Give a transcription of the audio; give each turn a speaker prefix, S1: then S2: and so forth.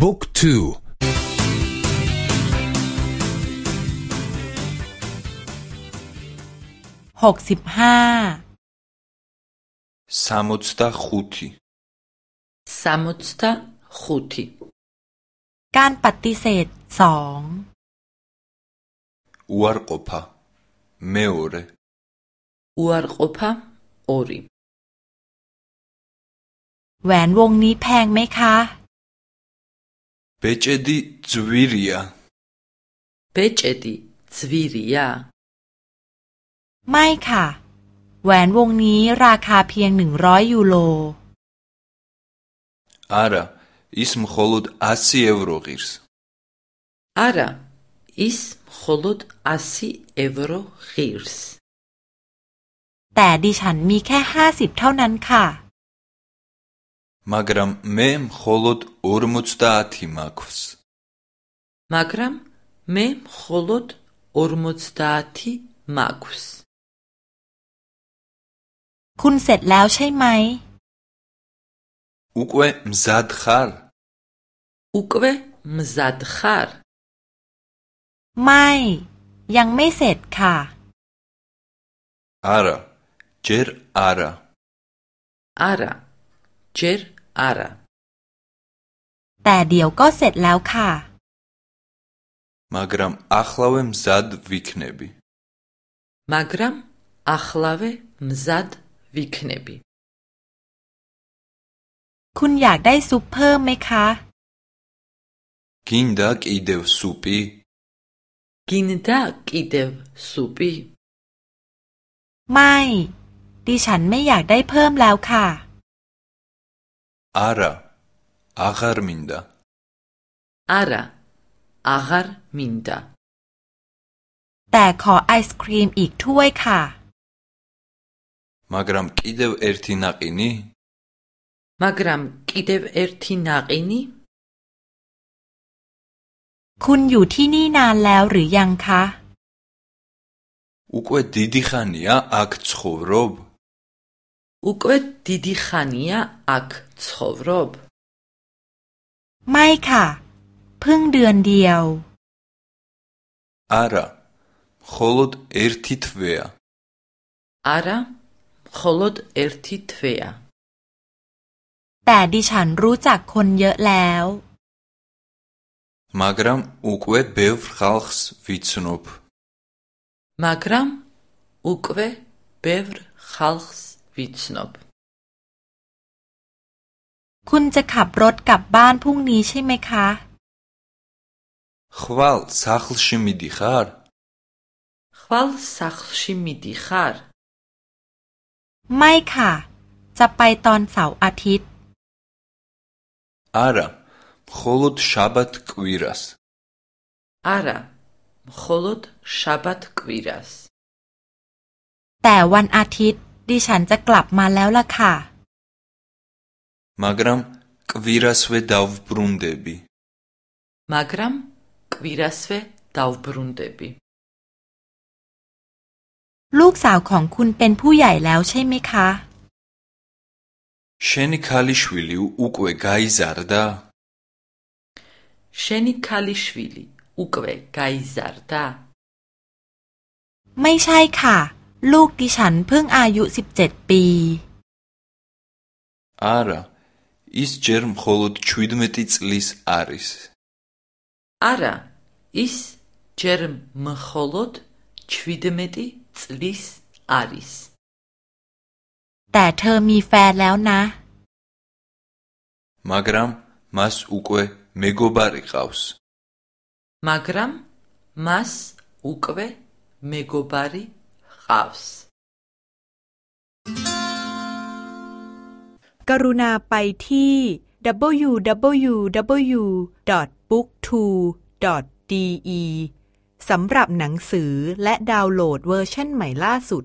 S1: บุ๊กทู
S2: หกสิบห้า
S3: สามุตตาขุติ
S4: สามุตตาขุติ
S2: การปฏิเสธสอง
S3: อุอาร์กพาเมโอเร
S4: อุอาร์กพาโอริ
S2: แหวนวงนี้แพงไหมคะ
S3: เบเจดีจวิริยา
S4: เบเจดีจวิริยา
S2: ไม่ค่ะ แหวนวงนี้ราคาเพียงหนึ่งร้อยยูโร
S3: อาระอิสมขลุดอาซีเอวโรกิร์ส
S4: อาระอิสมขลุดอาซีเอวโรกิร์ส
S2: แต่ดิฉันมีแค่ห้าสิบเท่านั้นค่ะ
S3: მაგრამ მე მხოლოდ ორმოცდაათი მაქვს.
S4: მაგრამ მე მხოლოდ ორმოცდაათი მაქვს.
S2: คุณเสร็จแล้วใช่ไหม
S3: უკვე მზად ხარ?
S4: უკვე მზად ხარ?
S2: ไม่ยังไม่เสร็จค่ะ
S3: არა ჯერ არა
S4: არა Cer ara
S2: แต่เดี๋ยวก็เสร็จแล้วค่ะ
S3: მაგრამ ახლავე მზად ვიქნები.
S4: მაგრამ ახლავე მზად ვიქნები.
S2: คุณอยากได้ซุปเพิ่มไหมคะ
S3: გინდა კიდევ სუპი?
S4: გინდა კიდევ სუპი?
S2: ไม่ ดิฉันไม่อยากได้เพิ่มแล้วค่ะ
S3: არა, აღარ მინდა.
S4: არა, აღარ მინდა.
S2: แต่ขอไอศครีมอีกถ้วยค่ะ
S3: მაგრამ კიდევ ერთი ნაყინი?
S4: მაგრამ კიდევ ერთი ნაყინი?
S2: คุณอยู่ที่นี่นานแล้วหรือยังคะ
S3: უკვე დიდი ხანია აქ ცხოვრობ?
S4: უკვე დიდი ხანია აქ ცხოვრობ?
S2: ไม่ค่ะ เพิ่งเดือนเดียว
S3: არა, მხოლოდ ერთი თვეა.
S4: არა, მხოლოდ ერთი თვეა.
S2: แต่ดิฉันรู้จักคนเยอะแล้ว
S3: მაგრამ უკვე ბევრ ხალხს ვიცნობ.
S4: მაგრამ უკვე ბევრ ხალხს Fietsnap
S2: คุณจะขับรถกลับบ้านพรุ่งนี้ใช่ไหมคะ
S3: ხვალ სახლში მიდიხარ?
S4: ხვალ სახლში მიდიხარ?
S2: ไม่ค่ะ จะไปตอนเสาร์อาทิตย์
S3: არა, მხოლოდ შაბათ კვირას.
S4: არა, მხოლოდ შაბათ კვირას.
S2: แต่วันอาทิตย์ ดิฉันจะกลับมาแล้วล่ะค่ะ
S3: მაგრამ კვირასვე დავბრუნდები
S4: მაგრამ კვირასვე დავბრუნდები
S2: ลูกสาวของคุณเป็นผู้ใหญ่แล้วใช่ไหมคะ
S3: შენი ქალიშვილი უკვე გაიზარდა
S4: შენი ქალიშვილი უკვე გაიზარდა
S2: ไม่ใช่ค่ะ ลูกดิฉันเพิ่งอายุสิบเจ็ดปี
S3: არა, ის ჯერ მხოლოდ 17 წლის არის.
S4: არა, ის ჯერ მხოლოდ 17 წლის არის.
S2: แต่เธอมีแฟนแล้วนะ
S3: მაგრამ მას უკვე მეგობარი ყავს.
S4: მაგრამ მას უკვე მეგობარი qavs
S2: กรุณาไปที่ www.booktwo.de สำหรับหนังสือและดาวน์โหลดเวอร์ชันใหม่ล่าสุด